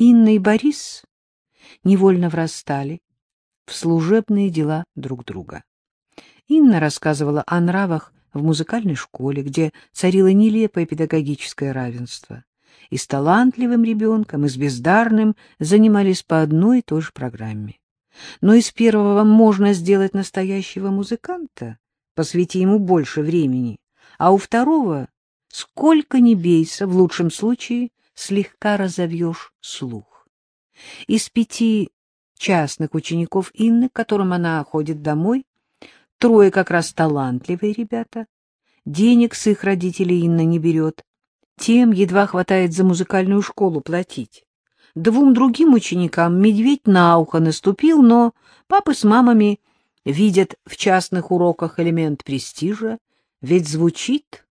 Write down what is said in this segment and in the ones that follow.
Инна и Борис невольно врастали в служебные дела друг друга. Инна рассказывала о нравах в музыкальной школе, где царило нелепое педагогическое равенство. И с талантливым ребенком, и с бездарным занимались по одной и той же программе. Но из первого можно сделать настоящего музыканта, посвяти ему больше времени, а у второго, сколько ни бейся, в лучшем случае слегка разовьешь слух. Из пяти частных учеников Инны, к которым она ходит домой, трое как раз талантливые ребята. Денег с их родителей Инна не берет. Тем едва хватает за музыкальную школу платить. Двум другим ученикам медведь на ухо наступил, но папы с мамами видят в частных уроках элемент престижа, ведь звучит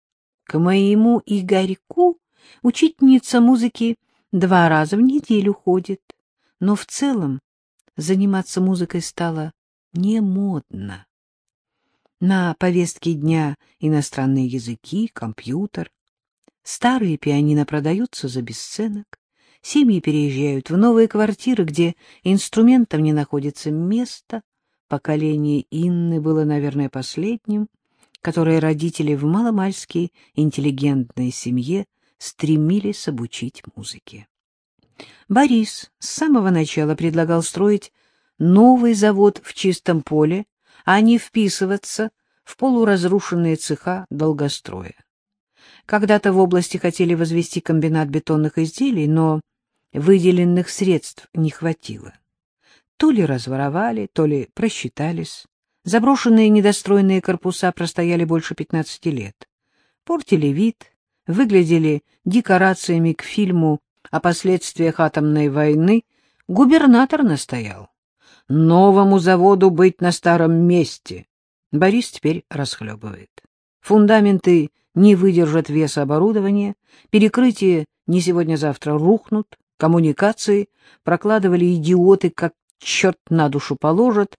к моему Игорьку учительница музыки два раза в неделю ходит. Но в целом заниматься музыкой стало не модно. На повестке дня иностранные языки, компьютер. Старые пианино продаются за бесценок. Семьи переезжают в новые квартиры, где инструментам не находится места. Поколение Инны было, наверное, последним, которое родители в маломальской интеллигентной семье стремились обучить музыке. Борис с самого начала предлагал строить новый завод в чистом поле, а не вписываться в полуразрушенные цеха долгостроя. Когда-то в области хотели возвести комбинат бетонных изделий, но выделенных средств не хватило. То ли разворовали, то ли просчитались. Заброшенные недостроенные корпуса простояли больше 15 лет. Портили вид, выглядели декорациями к фильму о последствиях атомной войны, губернатор настоял. Новому заводу быть на старом месте. Борис теперь расхлебывает. Фундаменты не выдержат веса оборудования, перекрытия не сегодня-завтра рухнут, коммуникации прокладывали идиоты, как черт на душу положат.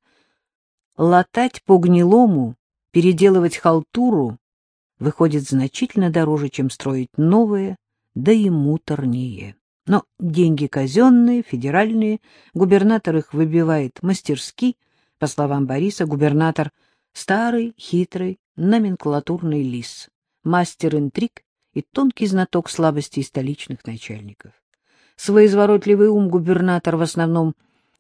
Латать по гнилому, переделывать халтуру выходит значительно дороже, чем строить новое, да и муторнее. Но деньги казенные, федеральные, губернатор их выбивает мастерски. По словам Бориса, губернатор — старый, хитрый, номенклатурный лис, мастер интриг и тонкий знаток слабостей столичных начальников. Свой изворотливый ум губернатор в основном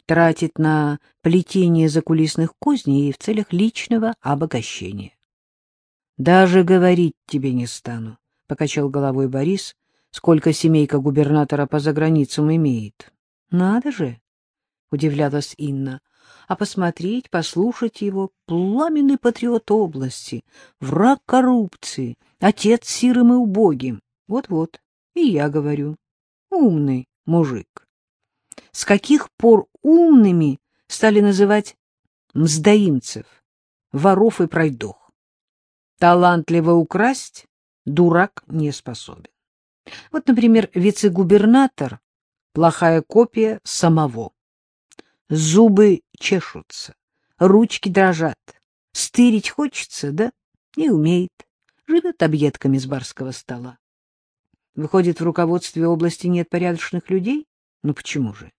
тратит на плетение закулисных козней и в целях личного обогащения. — Даже говорить тебе не стану, — покачал головой Борис, сколько семейка губернатора по заграницам имеет. — Надо же! — удивлялась Инна. — А посмотреть, послушать его, пламенный патриот области, враг коррупции, отец сирым и убогим. Вот-вот, и я говорю, умный мужик. С каких пор умными стали называть мздоимцев, воров и пройдох? Талантливо украсть дурак не способен. Вот, например, вице-губернатор — плохая копия самого. Зубы чешутся, ручки дрожат, стырить хочется, да, не умеет, живет объедками с барского стола. Выходит, в руководстве области нет порядочных людей? Ну почему же?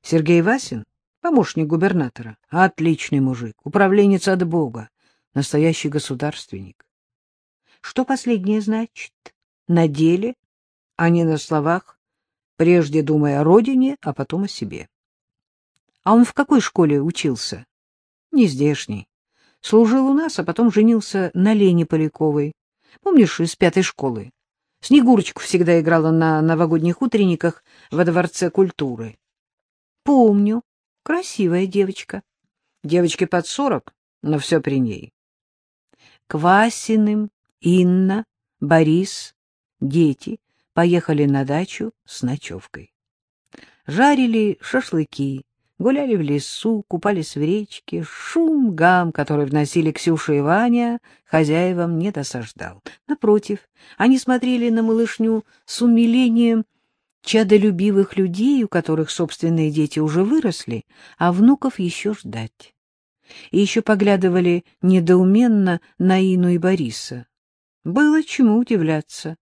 Сергей Васин, помощник губернатора, отличный мужик, управленец от Бога, настоящий государственник. Что последнее значит? На деле а не на словах, прежде думая о родине, а потом о себе. А он в какой школе учился? Не здешний. Служил у нас, а потом женился на Лене Поляковой. Помнишь, из пятой школы? Снегурочку всегда играла на новогодних утренниках во Дворце культуры. Помню. Красивая девочка. Девочке под сорок, но все при ней. Квасиным, Инна, Борис, дети поехали на дачу с ночевкой. Жарили шашлыки, гуляли в лесу, купались в речке. Шум, гам, который вносили Ксюша и Ваня, хозяевам не досаждал. Напротив, они смотрели на малышню с умилением чадолюбивых людей, у которых собственные дети уже выросли, а внуков еще ждать. И еще поглядывали недоуменно на Ину и Бориса. Было чему удивляться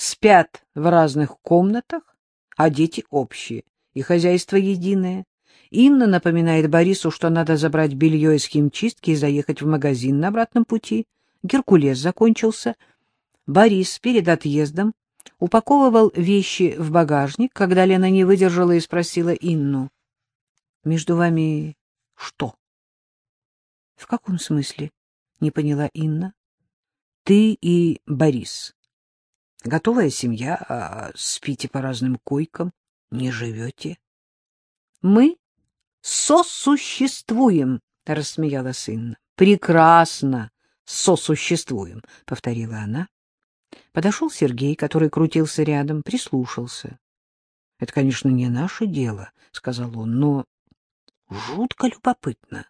спят в разных комнатах, а дети общие, и хозяйство единое. Инна напоминает Борису, что надо забрать белье из химчистки и заехать в магазин на обратном пути. Геркулес закончился. Борис перед отъездом упаковывал вещи в багажник, когда Лена не выдержала и спросила Инну. — Между вами что? — В каком смысле? — не поняла Инна. — Ты и Борис. Готовая семья, а спите по разным койкам, не живете. — Мы сосуществуем, — рассмеялась Инна. — Прекрасно сосуществуем, — повторила она. Подошел Сергей, который крутился рядом, прислушался. — Это, конечно, не наше дело, — сказал он, — но жутко любопытно. —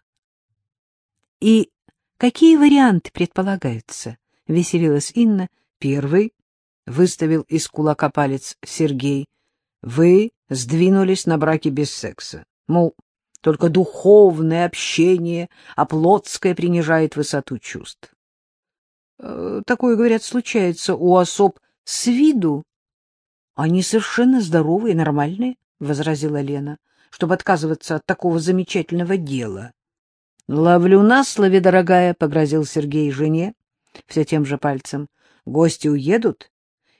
И какие варианты предполагаются? — веселилась Инна. — Первый, — выставил из кулака палец Сергей, — вы сдвинулись на браке без секса. Мол, только духовное общение, а плотское принижает высоту чувств. Э, такое, говорят, случается у особ с виду. Они совершенно здоровые нормальные, — возразила Лена, — чтобы отказываться от такого замечательного дела. — Ловлю на слове, дорогая, — погрозил Сергей жене все тем же пальцем. — Гости уедут,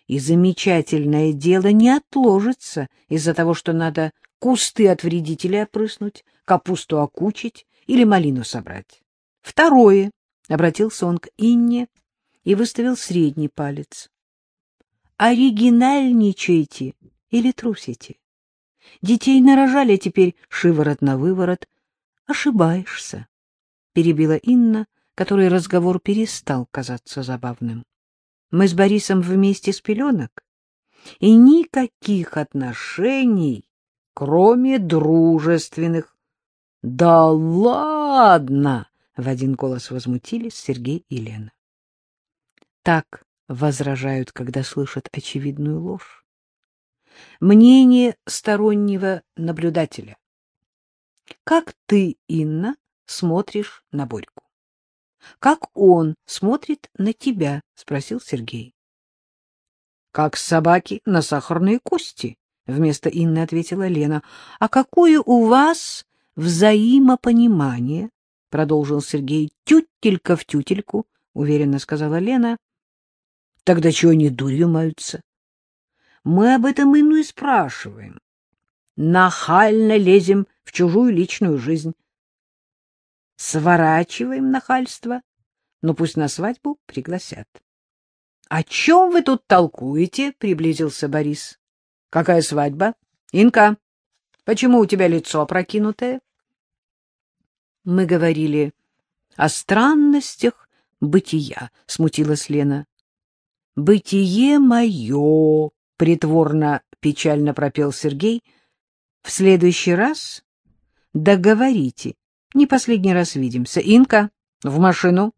и замечательное дело не отложится из-за того, что надо кусты от вредителей опрыснуть, капусту окучить или малину собрать. Второе, — обратился он к Инне и выставил средний палец. Оригинальничайте или трусите. Детей нарожали, а теперь шиворот на выворот. Ошибаешься, — перебила Инна, которой разговор перестал казаться забавным. Мы с Борисом вместе с пеленок, и никаких отношений кроме дружественных. — Да ладно! — в один голос возмутились Сергей и Лена. Так возражают, когда слышат очевидную ложь. Мнение стороннего наблюдателя. Как ты, Инна, смотришь на Борьку? Как он смотрит на тебя? — спросил Сергей. — Как собаки на сахарные кости, — вместо Инны ответила Лена. — А какое у вас взаимопонимание? — продолжил Сергей. — Тютелька в тютельку, — уверенно сказала Лена. — Тогда чего они дурью маются? — Мы об этом Инну и спрашиваем. Нахально лезем в чужую личную жизнь. Сворачиваем нахальство, но пусть на свадьбу пригласят. — О чем вы тут толкуете? — приблизился Борис. Какая свадьба? Инка, почему у тебя лицо опрокинутое? Мы говорили о странностях бытия, смутилась Лена. Бытие мое, притворно печально пропел Сергей. В следующий раз договорите. Не последний раз видимся. Инка, в машину.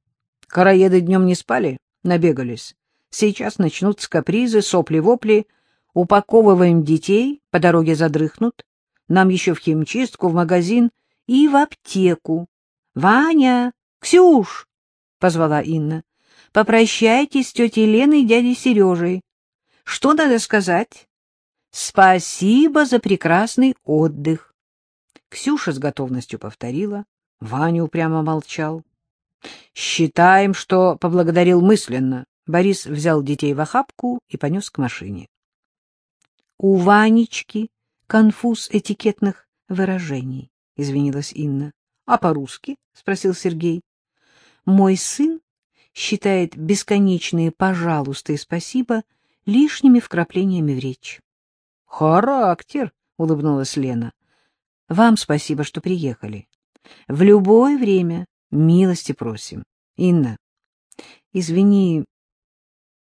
Караеды днем не спали, набегались. Сейчас начнутся капризы, сопли-вопли — упаковываем детей, по дороге задрыхнут, нам еще в химчистку, в магазин и в аптеку. — Ваня! Ксюш! — позвала Инна. — Попрощайтесь с тетей Леной и дядей Сережей. Что надо сказать? — Спасибо за прекрасный отдых. Ксюша с готовностью повторила. Ваня упрямо молчал. — Считаем, что поблагодарил мысленно. Борис взял детей в охапку и понес к машине. У Ванечки конфуз этикетных выражений, — извинилась Инна. — А по-русски? — спросил Сергей. — Мой сын считает бесконечные «пожалуйста» и «спасибо» лишними вкраплениями в речь. — Характер, — улыбнулась Лена. — Вам спасибо, что приехали. В любое время милости просим. Инна, извини,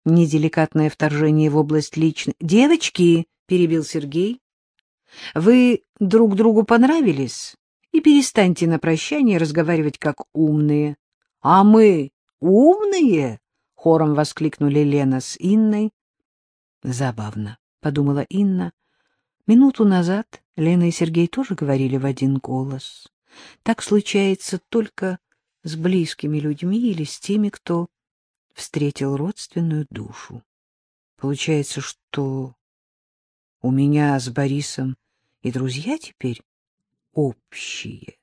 неделикатное вторжение в область личной... Девочки! перебил Сергей. — Вы друг другу понравились? И перестаньте на прощание разговаривать как умные. — А мы умные? — хором воскликнули Лена с Инной. — Забавно, — подумала Инна. Минуту назад Лена и Сергей тоже говорили в один голос. Так случается только с близкими людьми или с теми, кто встретил родственную душу. Получается, что у меня с Борисом и друзья теперь общие.